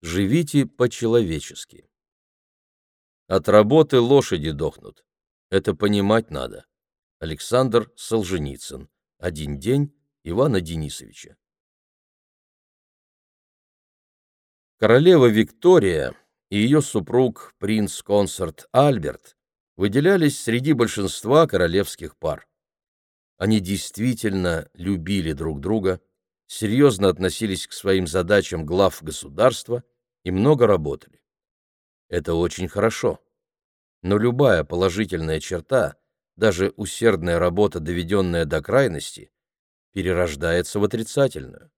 Живите по-человечески. От работы лошади дохнут. Это понимать надо. Александр Солженицын. Один день Ивана Денисовича. Королева Виктория и ее супруг принц-консорт Альберт выделялись среди большинства королевских пар. Они действительно любили друг друга, серьезно относились к своим задачам глав государства и много работали. Это очень хорошо. Но любая положительная черта, даже усердная работа, доведенная до крайности, перерождается в отрицательную.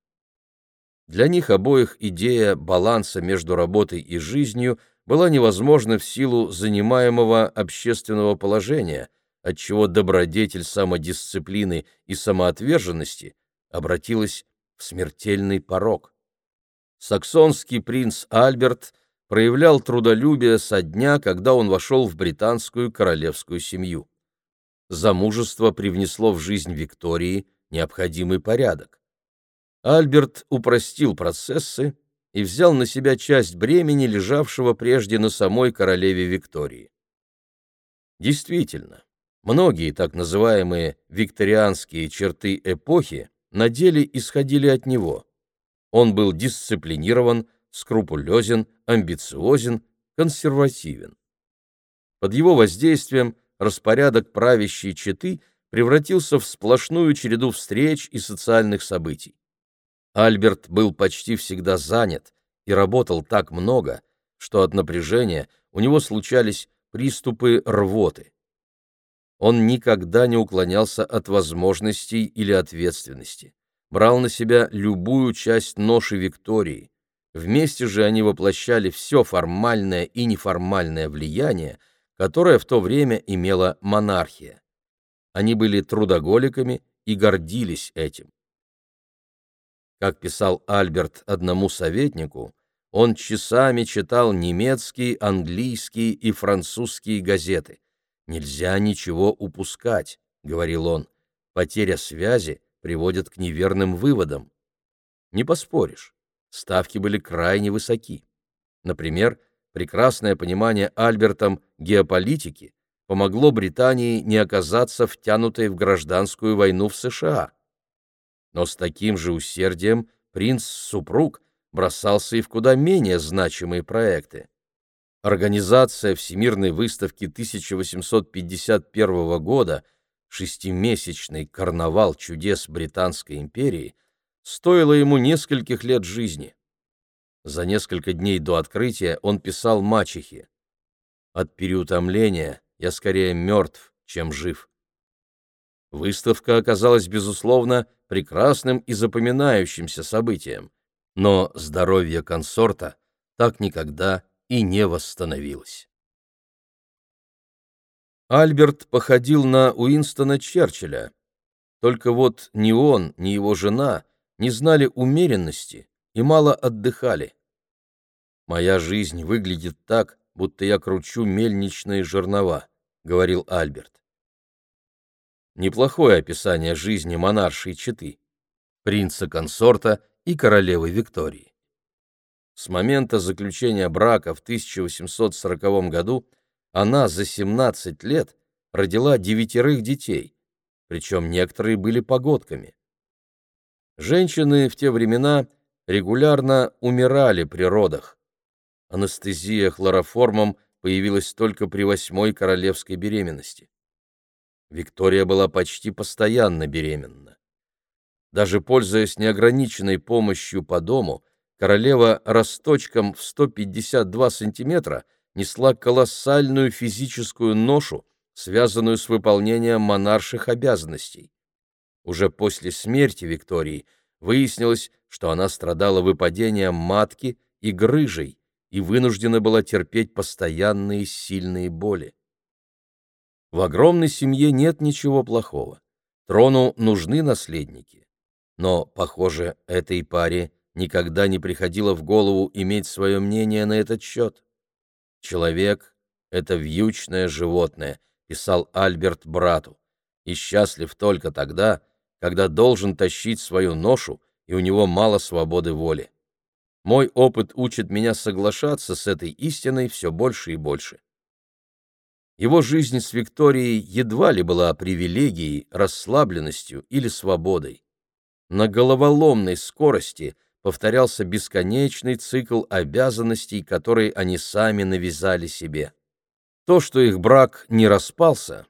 Для них обоих идея баланса между работой и жизнью была невозможна в силу занимаемого общественного положения, отчего добродетель самодисциплины и самоотверженности обратилась в смертельный порок. Саксонский принц Альберт проявлял трудолюбие со дня, когда он вошел в британскую королевскую семью. Замужество привнесло в жизнь Виктории необходимый порядок. Альберт упростил процессы и взял на себя часть бремени, лежавшего прежде на самой королеве Виктории. Действительно, многие так называемые викторианские черты эпохи на деле исходили от него. Он был дисциплинирован, скрупулезен, амбициозен, консервативен. Под его воздействием распорядок правящей четы превратился в сплошную череду встреч и социальных событий. Альберт был почти всегда занят и работал так много, что от напряжения у него случались приступы рвоты. Он никогда не уклонялся от возможностей или ответственности, брал на себя любую часть ноши Виктории. Вместе же они воплощали все формальное и неформальное влияние, которое в то время имела монархия. Они были трудоголиками и гордились этим. Как писал Альберт одному советнику, он часами читал немецкие, английские и французские газеты. «Нельзя ничего упускать», — говорил он. «Потеря связи приводит к неверным выводам». Не поспоришь, ставки были крайне высоки. Например, прекрасное понимание Альбертом геополитики помогло Британии не оказаться втянутой в гражданскую войну в США но с таким же усердием принц-супруг бросался и в куда менее значимые проекты. Организация Всемирной выставки 1851 года, шестимесячный карнавал чудес Британской империи, стоила ему нескольких лет жизни. За несколько дней до открытия он писал мачехе «От переутомления я скорее мертв, чем жив». Выставка оказалась, безусловно, прекрасным и запоминающимся событием, но здоровье консорта так никогда и не восстановилось. Альберт походил на Уинстона Черчилля, только вот ни он, ни его жена не знали умеренности и мало отдыхали. «Моя жизнь выглядит так, будто я кручу мельничные жернова», — говорил Альберт. Неплохое описание жизни монаршей четы, принца-консорта и королевы Виктории. С момента заключения брака в 1840 году она за 17 лет родила девятерых детей, причем некоторые были погодками. Женщины в те времена регулярно умирали при родах. Анестезия хлороформом появилась только при восьмой королевской беременности. Виктория была почти постоянно беременна. Даже пользуясь неограниченной помощью по дому, королева росточком в 152 сантиметра несла колоссальную физическую ношу, связанную с выполнением монарших обязанностей. Уже после смерти Виктории выяснилось, что она страдала выпадением матки и грыжей и вынуждена была терпеть постоянные сильные боли. В огромной семье нет ничего плохого. Трону нужны наследники. Но, похоже, этой паре никогда не приходило в голову иметь свое мнение на этот счет. «Человек — это вьючное животное», — писал Альберт брату, «и счастлив только тогда, когда должен тащить свою ношу, и у него мало свободы воли». Мой опыт учит меня соглашаться с этой истиной все больше и больше. Его жизнь с Викторией едва ли была привилегией, расслабленностью или свободой. На головоломной скорости повторялся бесконечный цикл обязанностей, которые они сами навязали себе. То, что их брак не распался,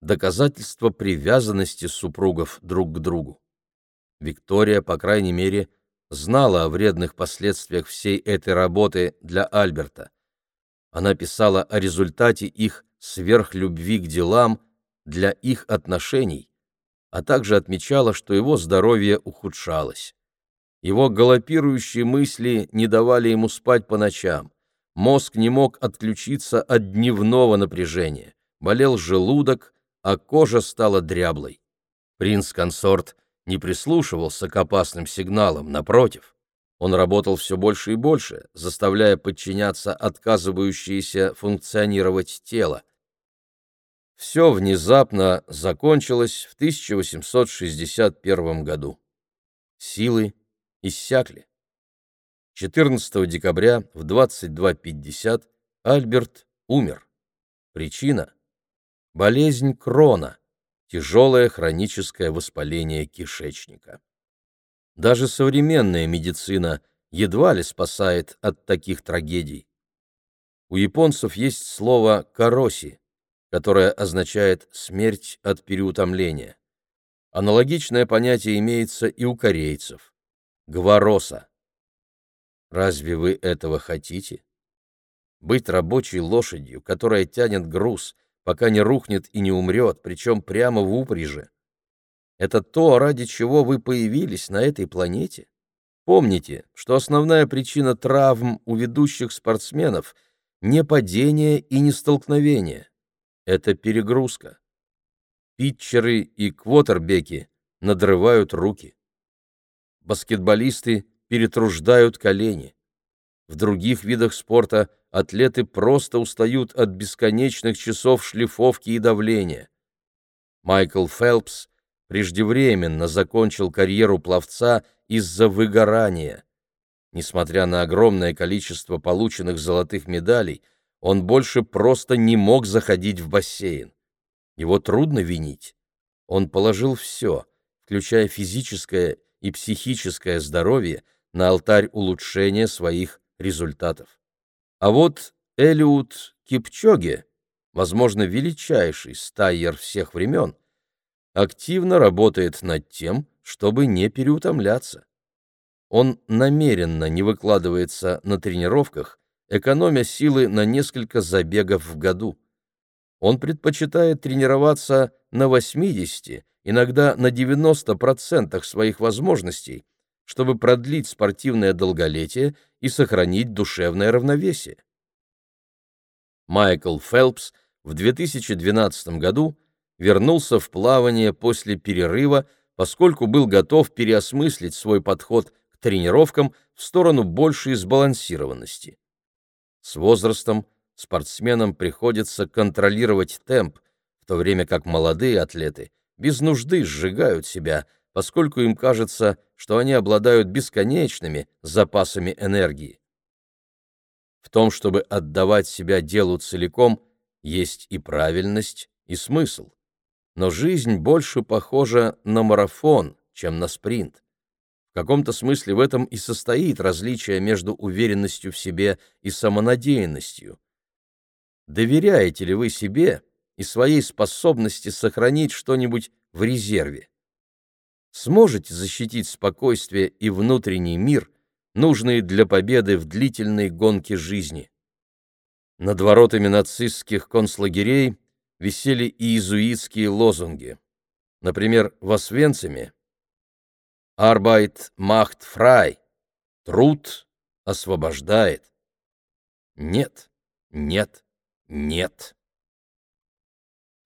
доказательство привязанности супругов друг к другу. Виктория, по крайней мере, знала о вредных последствиях всей этой работы для Альберта. Она писала о результате их сверхлюбви к делам для их отношений, а также отмечала, что его здоровье ухудшалось. Его галопирующие мысли не давали ему спать по ночам. Мозг не мог отключиться от дневного напряжения. Болел желудок, а кожа стала дряблой. Принц-консорт не прислушивался к опасным сигналам, напротив. Он работал все больше и больше, заставляя подчиняться отказывающееся функционировать тело. Все внезапно закончилось в 1861 году. Силы иссякли. 14 декабря в 22.50 Альберт умер. Причина – болезнь Крона, тяжелое хроническое воспаление кишечника. Даже современная медицина едва ли спасает от таких трагедий. У японцев есть слово «кароси», которое означает «смерть от переутомления». Аналогичное понятие имеется и у корейцев – «гвароса». Разве вы этого хотите? Быть рабочей лошадью, которая тянет груз – пока не рухнет и не умрет, причем прямо в упряжи. Это то, ради чего вы появились на этой планете? Помните, что основная причина травм у ведущих спортсменов не падение и не столкновение. Это перегрузка. Питчеры и квотербеки надрывают руки. Баскетболисты перетруждают колени. В других видах спорта атлеты просто устают от бесконечных часов шлифовки и давления. Майкл Фелпс преждевременно закончил карьеру пловца из-за выгорания. Несмотря на огромное количество полученных золотых медалей, он больше просто не мог заходить в бассейн. Его трудно винить. Он положил все, включая физическое и психическое здоровье, на алтарь улучшения своих результатов. А вот Элиут Кипчоге, возможно, величайший стайер всех времен, активно работает над тем, чтобы не переутомляться. Он намеренно не выкладывается на тренировках, экономя силы на несколько забегов в году. Он предпочитает тренироваться на 80, иногда на 90% своих возможностей, чтобы продлить спортивное долголетие и сохранить душевное равновесие. Майкл Фелпс в 2012 году вернулся в плавание после перерыва, поскольку был готов переосмыслить свой подход к тренировкам в сторону большей сбалансированности. С возрастом спортсменам приходится контролировать темп, в то время как молодые атлеты без нужды сжигают себя – поскольку им кажется, что они обладают бесконечными запасами энергии. В том, чтобы отдавать себя делу целиком, есть и правильность, и смысл. Но жизнь больше похожа на марафон, чем на спринт. В каком-то смысле в этом и состоит различие между уверенностью в себе и самонадеянностью. Доверяете ли вы себе и своей способности сохранить что-нибудь в резерве? сможете защитить спокойствие и внутренний мир, нужные для победы в длительной гонке жизни. Над воротами нацистских концлагерей висели и иезуитские лозунги. Например, в Освенциме «Arbeit macht frei» — «Труд освобождает». Нет, нет, нет.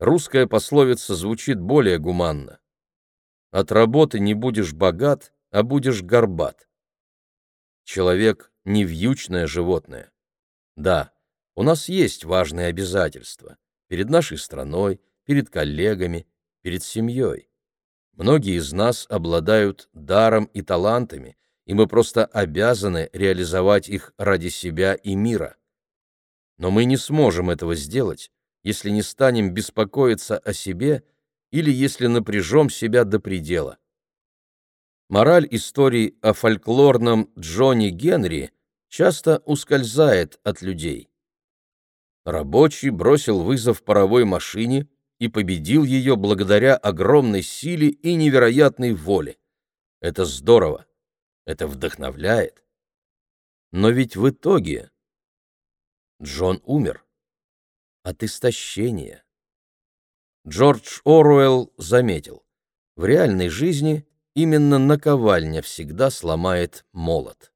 Русская пословица звучит более гуманно. От работы не будешь богат, а будешь горбат. Человек — не вьючное животное. Да, у нас есть важные обязательства перед нашей страной, перед коллегами, перед семьей. Многие из нас обладают даром и талантами, и мы просто обязаны реализовать их ради себя и мира. Но мы не сможем этого сделать, если не станем беспокоиться о себе или если напряжем себя до предела. Мораль истории о фольклорном Джонни Генри часто ускользает от людей. Рабочий бросил вызов паровой машине и победил ее благодаря огромной силе и невероятной воле. Это здорово, это вдохновляет. Но ведь в итоге Джон умер от истощения. Джордж Оруэлл заметил, в реальной жизни именно наковальня всегда сломает молот.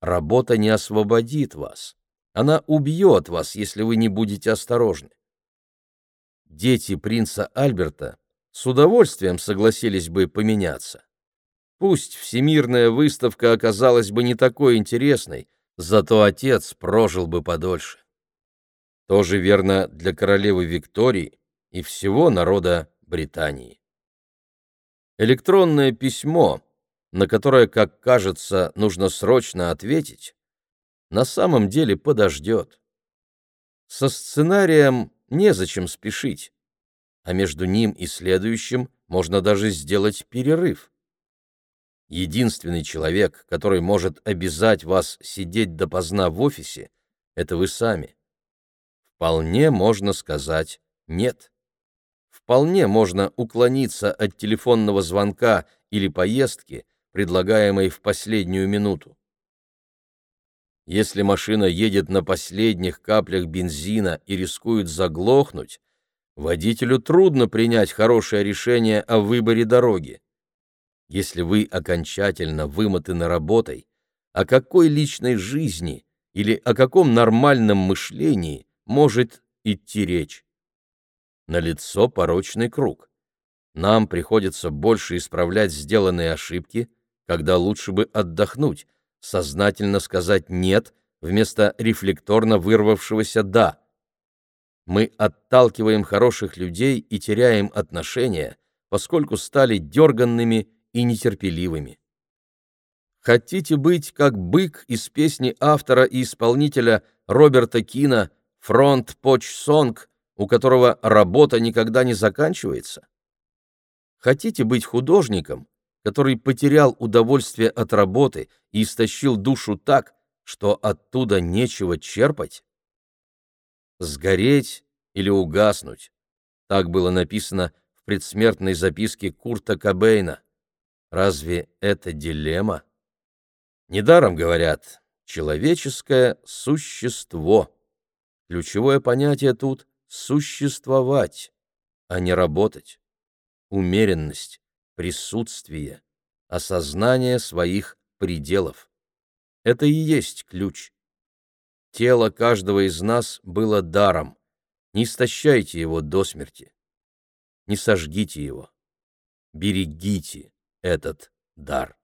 Работа не освободит вас, она убьет вас, если вы не будете осторожны. Дети принца Альберта с удовольствием согласились бы поменяться. Пусть всемирная выставка оказалась бы не такой интересной, зато отец прожил бы подольше. Тоже верно для королевы Виктории и всего народа Британии. Электронное письмо, на которое, как кажется, нужно срочно ответить, на самом деле подождет. Со сценарием незачем спешить, а между ним и следующим можно даже сделать перерыв. Единственный человек, который может обязать вас сидеть допоздна в офисе, это вы сами. Вполне можно сказать «нет». Вполне можно уклониться от телефонного звонка или поездки, предлагаемой в последнюю минуту. Если машина едет на последних каплях бензина и рискует заглохнуть, водителю трудно принять хорошее решение о выборе дороги. Если вы окончательно вымотаны работой, о какой личной жизни или о каком нормальном мышлении может идти речь? Налицо порочный круг. Нам приходится больше исправлять сделанные ошибки, когда лучше бы отдохнуть, сознательно сказать «нет» вместо рефлекторно вырвавшегося «да». Мы отталкиваем хороших людей и теряем отношения, поскольку стали дерганными и нетерпеливыми. Хотите быть как бык из песни автора и исполнителя Роберта Кина «Фронт Поч Сонг», у которого работа никогда не заканчивается? Хотите быть художником, который потерял удовольствие от работы и истощил душу так, что оттуда нечего черпать? Сгореть или угаснуть? Так было написано в предсмертной записке Курта Кобейна. Разве это дилемма? Недаром говорят «человеческое существо». Ключевое понятие тут — существовать, а не работать. Умеренность присутствие, осознание своих пределов. Это и есть ключ. Тело каждого из нас было даром. Не истощайте его до смерти. Не сожгите его. Берегите этот дар.